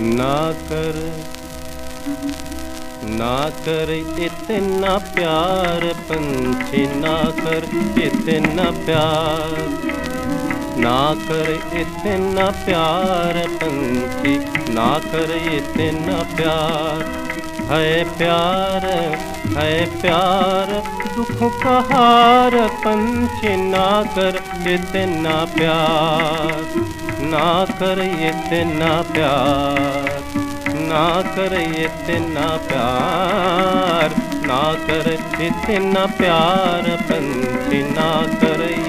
ना कर ना कर इतना प्यार पंछी, ना कर इतना प्यार, ना कर इतना प्यार पंछी, ना कर इतना प्यार। है प्यार है प्यार, दुख का हार पंछी ना कर इतना प्यार। ना कर इतना प्यार। ना कर इतना प्यार। ना कर इतना प्यार पंछी ना कर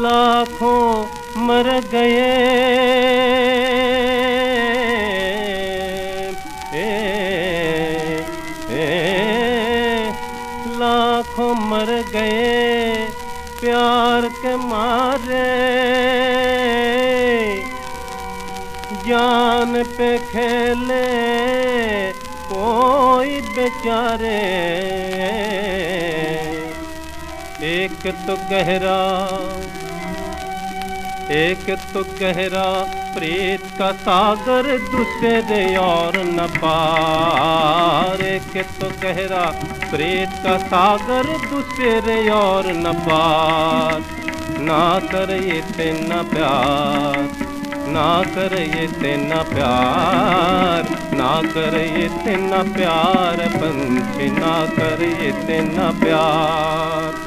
लाखों मर गए। लाखों मर गए, प्यार के मारे। जान पे खेले कोई बेचारे। एक तो गहरा एक तो गहरा प्रीत का सागर दूसरे और न पार। एक तो गहरा प्रीत का सागर दूसरे और न पार। ना कर ये तेना प्यार, ना कर ये तेना प्यार, ना कर ये तेना प्यार पंछी, ना कर ये तेना प्यार।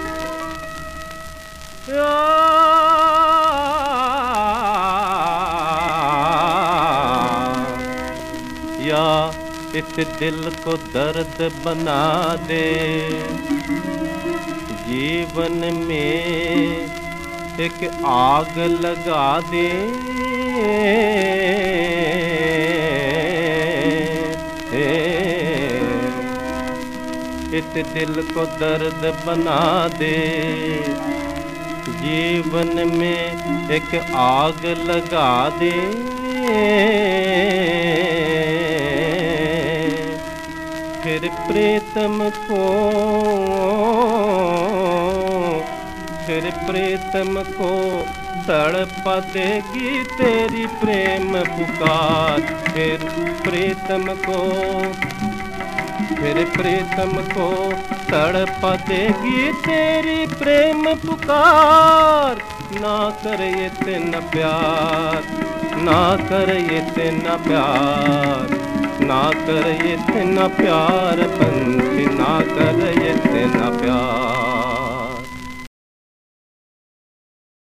या इस दिल को दर्द बना दे। जीवन में एक आग लगा दे। इस दिल को दर्द बना दे। जीवन में एक आग लगा दे। फिर प्रीतम को, फिर प्रीतम को तड़पा देगी तेरी प्रेम पुकार। फिर प्रीतम को, फिर प्रीतम को तड़पा देगी तेरी प्रेम पुकार। ना कर ये तेना प्यार, ना कर ये तेना प्यार। ना कर ये तेना प्यार पंछी ना कर ये तेना प्यार